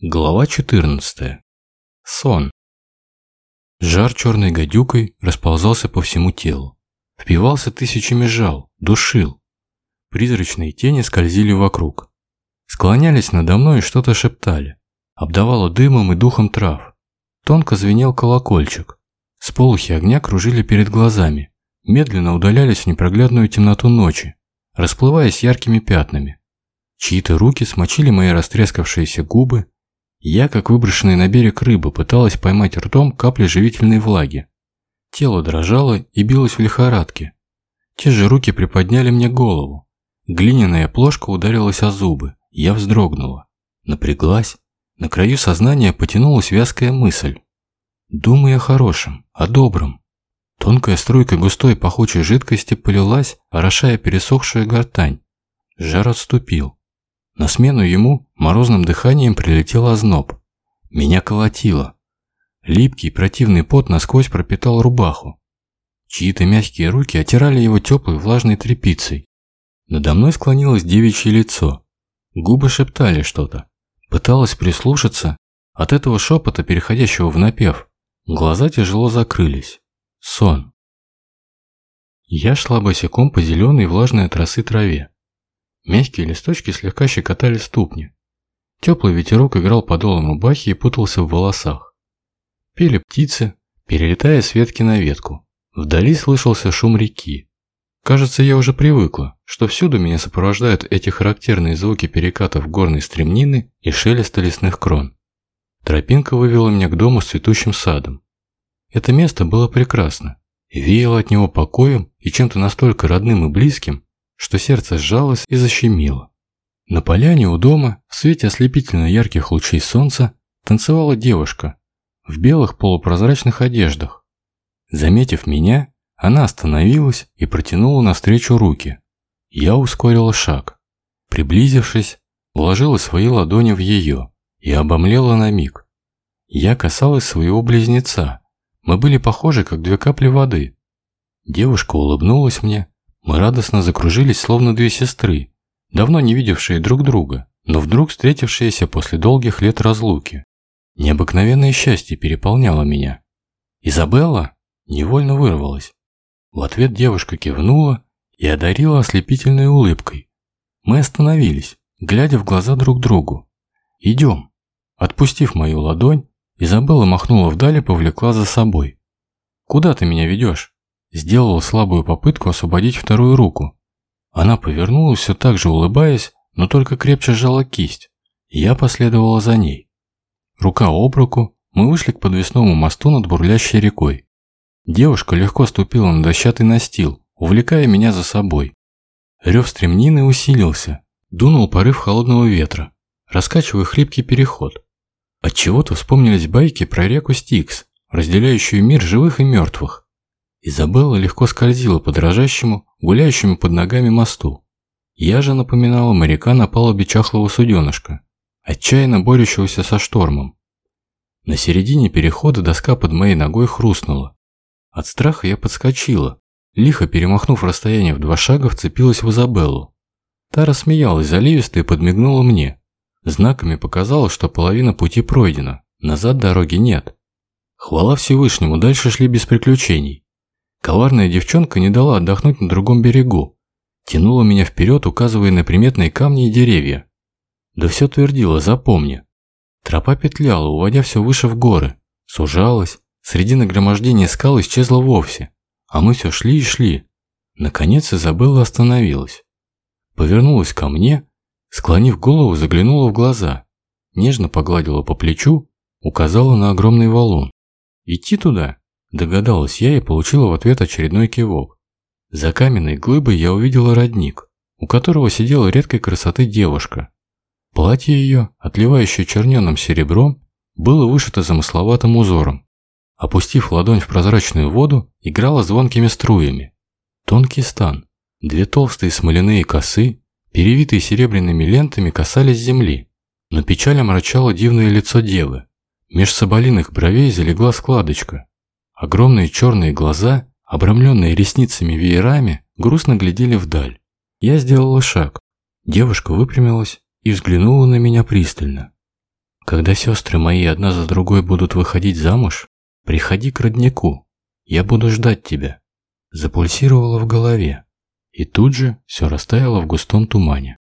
Глава 14. Сон. Жар черной гадюкой расползался по всему телу. Впивался тысячами жал, душил. Призрачные тени скользили вокруг. Склонялись надо мной и что-то шептали. Обдавало дымом и духом трав. Тонко звенел колокольчик. Сполохи огня кружили перед глазами. Медленно удалялись в непроглядную темноту ночи, расплываясь яркими пятнами. Чьи-то руки смочили мои растрескавшиеся губы, я, как выброшенная на берег рыба, пыталась поймать ртом капли живительной влаги. Тело дрожало и билось в лихорадке. Те же руки приподняли мне голову. Глиняная плошка ударилась о зубы. Я вздрогнула. Напряглась. На краю сознания потянулась вязкая мысль. Думай о хорошем, о добром. Тонкая струйка густой пахучей жидкости полилась, орошая пересохшую гортань. Жар отступил. На смену ему морозным дыханием прилетел озноб. Меня колотило. Липкий противный пот насквозь пропитал рубаху. Чьи-то мягкие руки отирали его теплой влажной тряпицей. Надо мной склонилось девичье лицо. Губы шептали что-то. Пыталась прислушаться. От этого шепота, переходящего в напев, глаза тяжело закрылись. Сон. Я шла босиком по зеленой влажной от росы траве. Мягкие листочки слегка щекотали ступни. Теплый ветерок играл подолом рубахи и путался в волосах. Пели птицы, перелетая с ветки на ветку. Вдали слышался шум реки. Кажется, я уже привыкла, что всюду меня сопровождают эти характерные звуки перекатов горной стремнины и шелеста лесных крон. Тропинка вывела меня к дому с цветущим садом. Это место было прекрасно, и веяло от него покоем и чем-то настолько родным и близким, что сердце сжалось и защемило. На поляне у дома, в свете ослепительно ярких лучей солнца, танцевала девушка в белых полупрозрачных одеждах. Заметив меня, она остановилась и протянула навстречу руки. Я ускорила шаг. Приблизившись, вложила свои ладони в ее и обомлела на миг. Я касалась своего близнеца. Мы были похожи, как две капли воды. Девушка улыбнулась мне, мы радостно закружились, словно две сестры, давно не видевшие друг друга, но вдруг встретившиеся после долгих лет разлуки. Необыкновенное счастье переполняло меня. «Изабелла?» невольно вырвалась. В ответ девушка кивнула и одарила ослепительной улыбкой. Мы остановились, глядя в глаза друг другу. «Идем». Отпустив мою ладонь, Изабелла махнула вдаль и повлекла за собой. «Куда ты меня ведешь?» Сделала слабую попытку освободить вторую руку. Она повернулась, все так же улыбаясь, но только крепче сжала кисть. Я последовала за ней. Рука об руку, мы вышли к подвесному мосту над бурлящей рекой. Девушка легко ступила на дощатый настил, увлекая меня за собой. Рев стремнины усилился, дунул порыв холодного ветра, раскачивая хлипкий переход. Отчего-то вспомнились байки про реку Стикс, разделяющую мир живых и мертвых. Изабелла легко скользила по дрожащему, гуляющему под ногами мосту. Я же напоминала моряка на палубе чахлого суденышка, отчаянно борющегося со штормом. На середине перехода доска под моей ногой хрустнула. От страха я подскочила, лихо перемахнув расстояние в два шага, вцепилась в Изабеллу. Та рассмеялась заливисто и подмигнула мне. Знаками показала, что половина пути пройдена, назад дороги нет. Хвала Всевышнему, дальше шли без приключений. Коварная девчонка не дала отдохнуть на другом берегу. Тянула меня вперед, указывая на приметные камни и деревья. Да все твердила, запомни. Тропа петляла, уводя все выше в горы. Сужалась. Среди нагромождения скал исчезла вовсе. А мы все шли и шли. Наконец Изабелла остановилась. Повернулась ко мне, склонив голову, заглянула в глаза. Нежно погладила по плечу, указала на огромный валун. «Идти туда?» Догадалась я и получила в ответ очередной кивок. За каменной глыбой я увидела родник, у которого сидела редкой красоты девушка. Платье ее, отливающее черненым серебром, было вышито замысловатым узором. Опустив ладонь в прозрачную воду, играла звонкими струями. Тонкий стан, две толстые смоляные косы, перевитые серебряными лентами, касались земли. Но печаль омрачала дивное лицо девы. Меж соболиных бровей залегла складочка, Огромные черные глаза, обрамленные ресницами веерами, грустно глядели вдаль. Я сделала шаг. Девушка выпрямилась и взглянула на меня пристально. Когда сестры мои одна за другой будут выходить замуж, приходи к роднику, я буду ждать тебя. Запульсировало в голове, и тут же все растаяло в густом тумане.